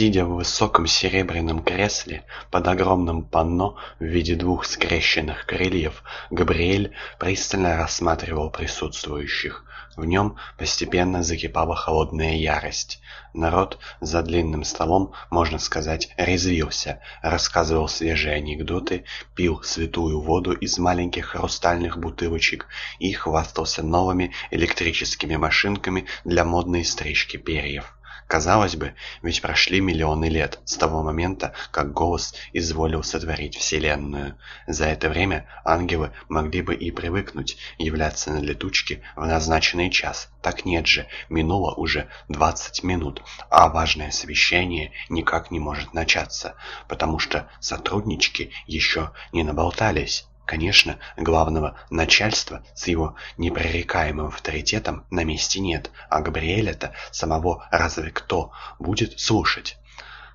Сидя в высоком серебряном кресле под огромным панно в виде двух скрещенных крыльев, Габриэль пристально рассматривал присутствующих. В нем постепенно закипала холодная ярость. Народ за длинным столом, можно сказать, резвился, рассказывал свежие анекдоты, пил святую воду из маленьких хрустальных бутылочек и хвастался новыми электрическими машинками для модной стрижки перьев. Казалось бы, ведь прошли миллионы лет с того момента, как голос изволил сотворить Вселенную. За это время ангелы могли бы и привыкнуть являться на летучке в назначенный час. Так нет же, минуло уже 20 минут, а важное совещание никак не может начаться, потому что сотруднички еще не наболтались. Конечно, главного начальства с его непререкаемым авторитетом на месте нет, а Габриэля-то самого разве кто будет слушать?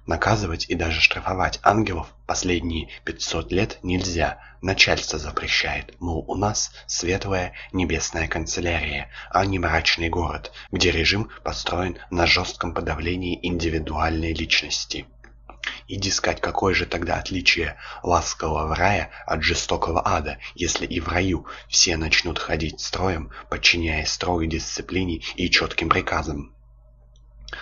Наказывать и даже штрафовать ангелов последние 500 лет нельзя. Начальство запрещает, мол, у нас светлая небесная канцелярия, а не мрачный город, где режим построен на жестком подавлении индивидуальной личности. И дискать, какое же тогда отличие ласкового рая от жестокого ада, если и в раю все начнут ходить строем, подчиняясь строгой дисциплине и четким приказам?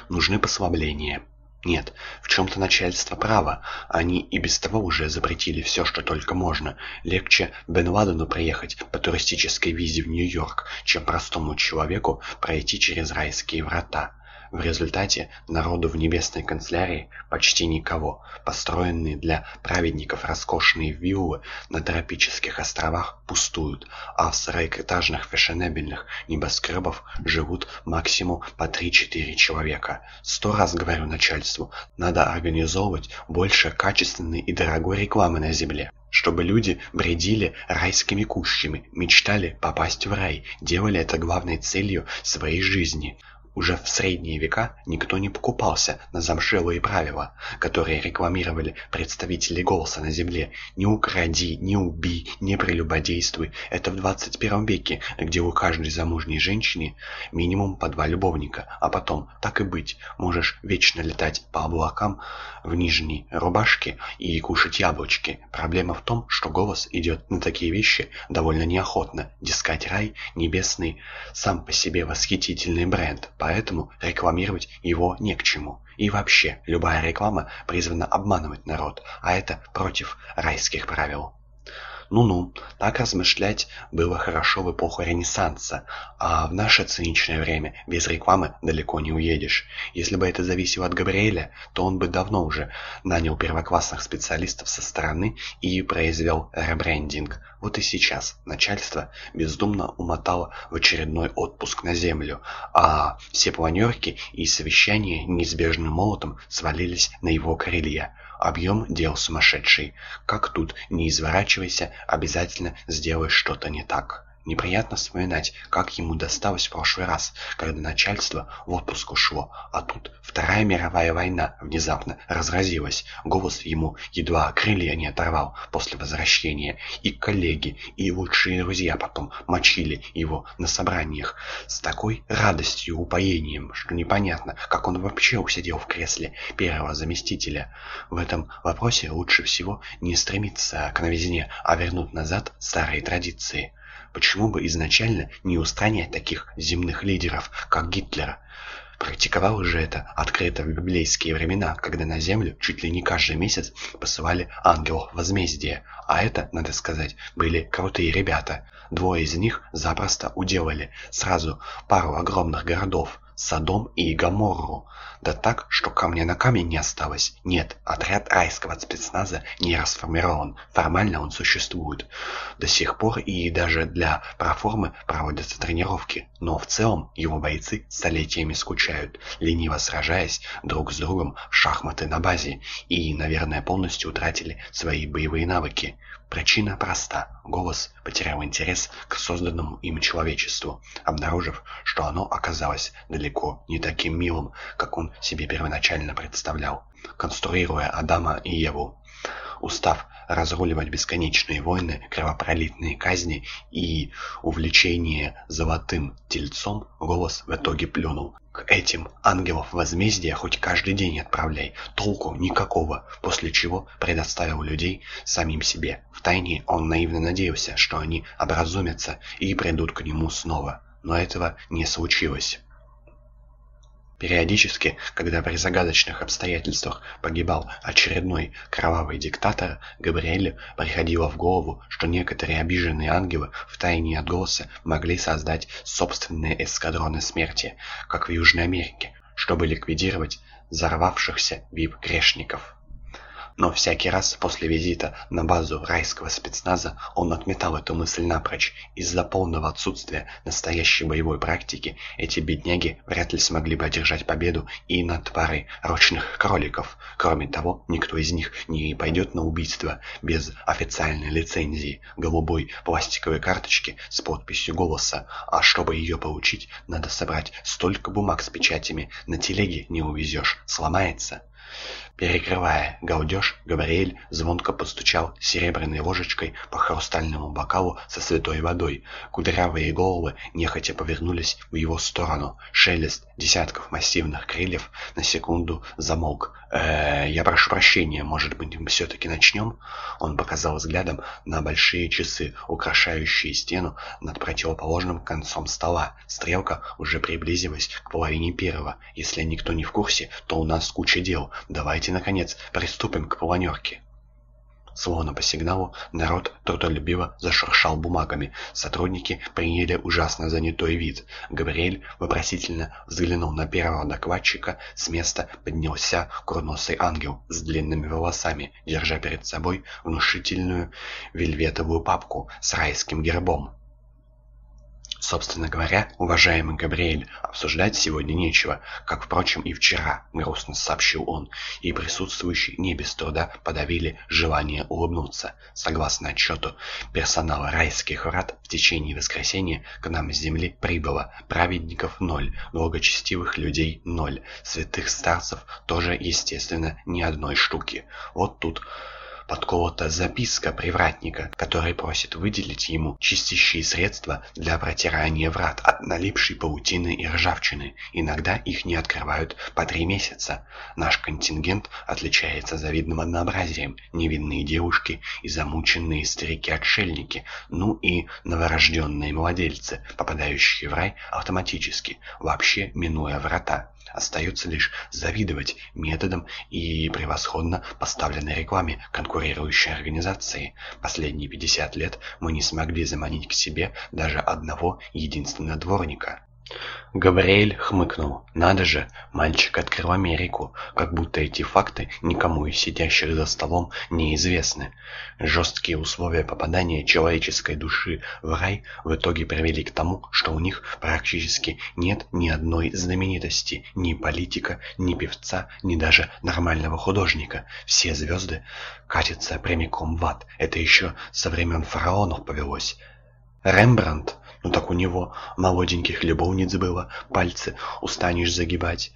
Нужны послабления. Нет, в чем-то начальство право. Они и без того уже запретили все, что только можно. Легче Бен Ладену приехать по туристической визе в Нью-Йорк, чем простому человеку пройти через райские врата. В результате народу в небесной канцелярии почти никого. Построенные для праведников роскошные виллы на тропических островах пустуют, а в сорокаэтажных фешенебельных небоскребов живут максимум по 3-4 человека. Сто раз говорю начальству, надо организовывать больше качественной и дорогой рекламы на земле чтобы люди бредили райскими кущами, мечтали попасть в рай, делали это главной целью своей жизни. Уже в средние века никто не покупался на замшелые правила, которые рекламировали представители голоса на земле. Не укради, не убей, не прелюбодействуй. Это в 21 веке, где у каждой замужней женщины минимум по два любовника. А потом, так и быть, можешь вечно летать по облакам в нижней рубашке и кушать яблочки. Проблема в том, что голос идет на такие вещи довольно неохотно. Дискать рай небесный сам по себе восхитительный бренд поэтому рекламировать его не к чему. И вообще, любая реклама призвана обманывать народ, а это против райских правил. Ну-ну, так размышлять было хорошо в эпоху Ренессанса, а в наше циничное время без рекламы далеко не уедешь. Если бы это зависело от Габриэля, то он бы давно уже нанял первоклассных специалистов со стороны и произвел ребрендинг. Вот и сейчас начальство бездумно умотало в очередной отпуск на землю, а все планерки и совещания неизбежным молотом свалились на его крылья. Объем дел сумасшедший. Как тут не изворачивайся, обязательно сделаешь что-то не так. Неприятно вспоминать, как ему досталось в прошлый раз, когда начальство в отпуск ушло, а тут Вторая мировая война внезапно разразилась. Голос ему едва крылья не оторвал после возвращения. И коллеги, и лучшие друзья потом мочили его на собраниях с такой радостью и упоением, что непонятно, как он вообще усидел в кресле первого заместителя. В этом вопросе лучше всего не стремиться к новизне, а вернуть назад старые традиции. Почему бы изначально не устранять таких земных лидеров, как Гитлера? Практиковал же это открыто в библейские времена, когда на землю чуть ли не каждый месяц посылали ангелов возмездия. А это, надо сказать, были крутые ребята. Двое из них запросто уделали сразу пару огромных городов, Содом и Гоморру. Да так, что камня на камень не осталось. Нет, отряд райского спецназа не расформирован. Формально он существует. До сих пор и даже для проформы проводятся тренировки. Но в целом его бойцы столетиями скучают, лениво сражаясь друг с другом в шахматы на базе. И, наверное, полностью утратили свои боевые навыки. Причина проста. Голос потерял интерес к созданному им человечеству, обнаружив, что оно оказалось далеко не таким милым, как он себе первоначально представлял, конструируя Адама и Еву. Устав разруливать бесконечные войны, кровопролитные казни и увлечение золотым тельцом, голос в итоге плюнул. К этим ангелов возмездия хоть каждый день отправляй, толку никакого, после чего предоставил людей самим себе. Втайне он наивно надеялся, что они образумятся и придут к нему снова, но этого не случилось. Периодически, когда при загадочных обстоятельствах погибал очередной кровавый диктатор, Габриэлю приходило в голову, что некоторые обиженные ангелы в тайне от голоса могли создать собственные эскадроны смерти, как в Южной Америке, чтобы ликвидировать взорвавшихся вип-грешников. Но всякий раз после визита на базу райского спецназа он отметал эту мысль напрочь. Из-за полного отсутствия настоящей боевой практики эти бедняги вряд ли смогли бы одержать победу и над парой ручных кроликов. Кроме того, никто из них не пойдет на убийство без официальной лицензии, голубой пластиковой карточки с подписью голоса. А чтобы ее получить, надо собрать столько бумаг с печатями, на телеге не увезешь, сломается. Перекрывая галдеж, Габриэль звонко постучал серебряной ложечкой по хрустальному бокалу со святой водой. Кудрявые головы нехотя повернулись в его сторону. Шелест десятков массивных крыльев на секунду замолк. «Э, я прошу прощения, может быть, мы все-таки начнем?» Он показал взглядом на большие часы, украшающие стену над противоположным концом стола. Стрелка уже приблизилась к половине первого. Если никто не в курсе, то у нас куча дел. Давайте, наконец, приступим к планерке. Словно по сигналу, народ трудолюбиво зашуршал бумагами. Сотрудники приняли ужасно занятой вид. Габриэль вопросительно взглянул на первого докладчика. С места поднялся курносый ангел с длинными волосами, держа перед собой внушительную вельветовую папку с райским гербом. Собственно говоря, уважаемый Габриэль, обсуждать сегодня нечего, как, впрочем, и вчера, грустно сообщил он, и присутствующие не без труда подавили желание улыбнуться. Согласно отчету персонала райских врат, в течение воскресенья к нам с земли прибыло праведников ноль, благочестивых людей ноль, святых старцев тоже, естественно, ни одной штуки. Вот тут подколота записка привратника, который просит выделить ему чистящие средства для протирания врат от налипшей паутины и ржавчины. Иногда их не открывают по три месяца. Наш контингент отличается завидным однообразием. Невинные девушки и замученные старики-отшельники, ну и новорожденные младельцы, попадающие в рай автоматически, вообще минуя врата. Остается лишь завидовать методам и превосходно поставленной рекламе конкурирующей организации. Последние 50 лет мы не смогли заманить к себе даже одного единственного дворника. Габриэль хмыкнул. «Надо же, мальчик открыл Америку, как будто эти факты никому из сидящих за столом не известны. Жесткие условия попадания человеческой души в рай в итоге привели к тому, что у них практически нет ни одной знаменитости, ни политика, ни певца, ни даже нормального художника. Все звезды катятся прямиком в ад. Это еще со времен фараонов повелось. Рембрандт ну так у него молоденьких любовниц было, пальцы устанешь загибать.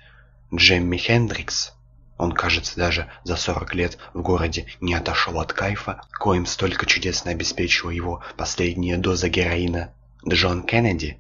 Джемми Хендрикс, он, кажется, даже за 40 лет в городе не отошел от кайфа, коим столько чудесно обеспечила его последняя доза героина. Джон Кеннеди,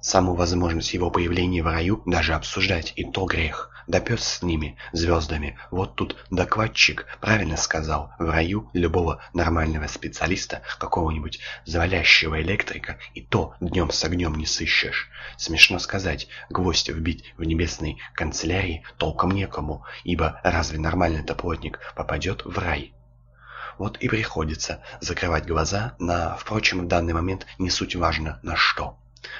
саму возможность его появления в раю даже обсуждать, и то грех. Да пес с ними, звездами. Вот тут докладчик правильно сказал. В раю любого нормального специалиста, какого-нибудь завалящего электрика, и то днем с огнем не сыщешь. Смешно сказать, гвоздь вбить в небесной канцелярии толком некому, ибо разве нормальный-то плотник попадет в рай? Вот и приходится закрывать глаза на, впрочем, в данный момент не суть важно на что.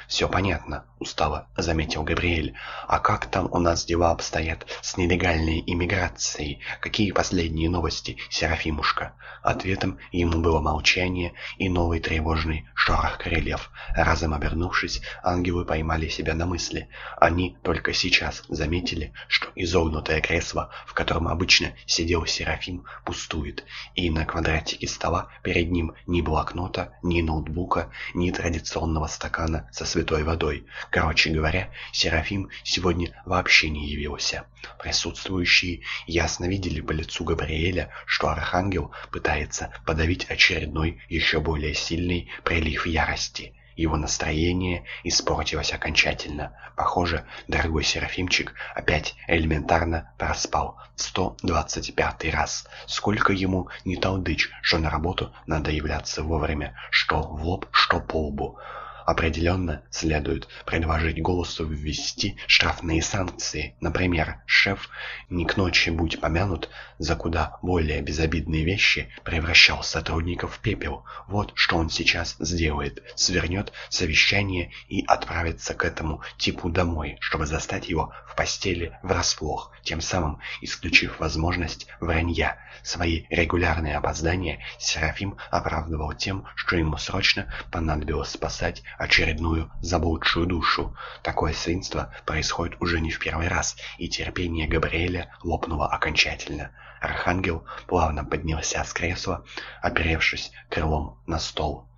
«Все понятно», — устало заметил Габриэль. «А как там у нас дела обстоят с нелегальной иммиграцией? Какие последние новости, Серафимушка?» Ответом ему было молчание и новый тревожный шорох крыльев. Разом обернувшись, ангелы поймали себя на мысли. Они только сейчас заметили, что изогнутое кресло, в котором обычно сидел Серафим, пустует, и на квадратике стола перед ним ни блокнота, ни ноутбука, ни традиционного стакана со святой водой. Короче говоря, Серафим сегодня вообще не явился. Присутствующие ясно видели по лицу Габриэля, что Архангел пытается подавить очередной, еще более сильный прилив ярости. Его настроение испортилось окончательно. Похоже, дорогой Серафимчик опять элементарно проспал в 125 раз. Сколько ему не толдычь, что на работу надо являться вовремя, что в лоб, что по лбу. Определенно следует предложить голосу ввести штрафные санкции. Например, шеф, не к ночи будь помянут, за куда более безобидные вещи превращал сотрудников в пепел. Вот что он сейчас сделает. Свернет совещание и отправится к этому типу домой, чтобы застать его в постели врасплох, тем самым исключив возможность вранья. Свои регулярные опоздания Серафим оправдывал тем, что ему срочно понадобилось спасать очередную заблудшую душу. Такое свинство происходит уже не в первый раз, и терпение Габриэля лопнуло окончательно. Архангел плавно поднялся с кресла, оперевшись крылом на стол.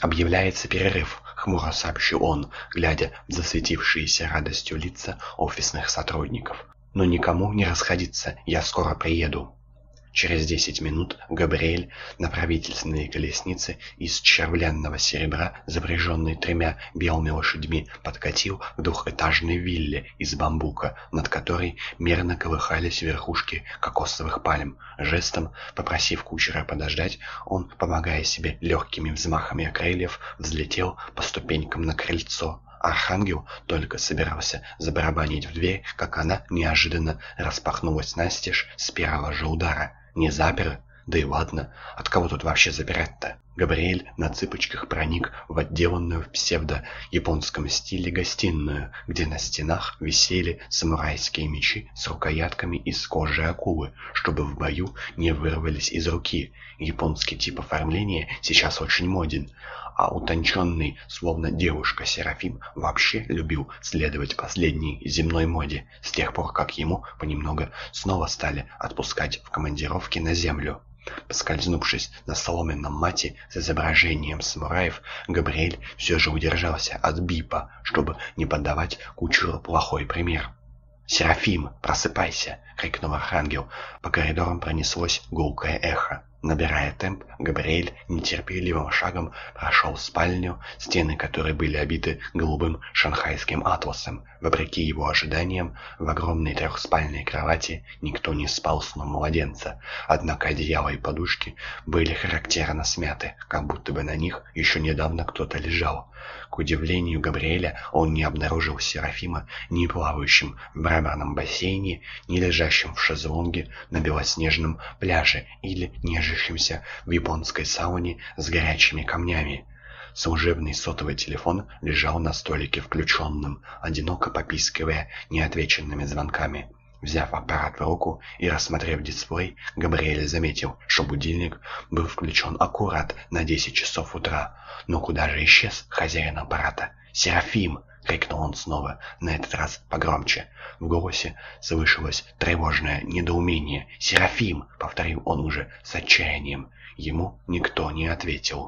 «Объявляется перерыв», — хмуро сообщил он, глядя в засветившиеся радостью лица офисных сотрудников. «Но никому не расходиться, я скоро приеду». Через десять минут Габриэль на правительственной колеснице из червленного серебра, запряженной тремя белыми лошадьми, подкатил к двухэтажной вилле из бамбука, над которой мерно колыхались верхушки кокосовых пальм. Жестом, попросив кучера подождать, он, помогая себе легкими взмахами крыльев, взлетел по ступенькам на крыльцо. Архангел только собирался забарабанить в дверь, как она неожиданно распахнулась настежь с первого же удара. Не запер? Да и ладно, от кого тут вообще запирать-то? Габриэль на цыпочках проник в отделанную в псевдо-японском стиле гостиную, где на стенах висели самурайские мечи с рукоятками из кожи акулы, чтобы в бою не вырвались из руки. Японский тип оформления сейчас очень моден, а утонченный, словно девушка Серафим, вообще любил следовать последней земной моде, с тех пор, как ему понемногу снова стали отпускать в командировки на землю. Поскользнувшись на соломенном мате с изображением самураев, Габриэль все же удержался от бипа, чтобы не подавать кучеру плохой пример. «Серафим, просыпайся!» — крикнул архангел. По коридорам пронеслось гулкое эхо. Набирая темп, Габриэль нетерпеливым шагом прошел в спальню, стены которой были обиты голубым шанхайским атласом. Вопреки его ожиданиям, в огромной трехспальной кровати никто не спал сном младенца, однако одеяло и подушки были характерно смяты, как будто бы на них еще недавно кто-то лежал. К удивлению Габриэля он не обнаружил Серафима ни плавающим в мраморном бассейне, ни лежащим в шезлонге на белоснежном пляже или нежащимся в японской сауне с горячими камнями. Служебный сотовый телефон лежал на столике включенным, одиноко попискивая неотвеченными звонками. Взяв аппарат в руку и рассмотрев дисплей, Габриэль заметил, что будильник был включен аккурат на 10 часов утра. Но куда же исчез хозяин аппарата? «Серафим!» — крикнул он снова, на этот раз погромче. В голосе слышалось тревожное недоумение. «Серафим!» — повторил он уже с отчаянием. Ему никто не ответил.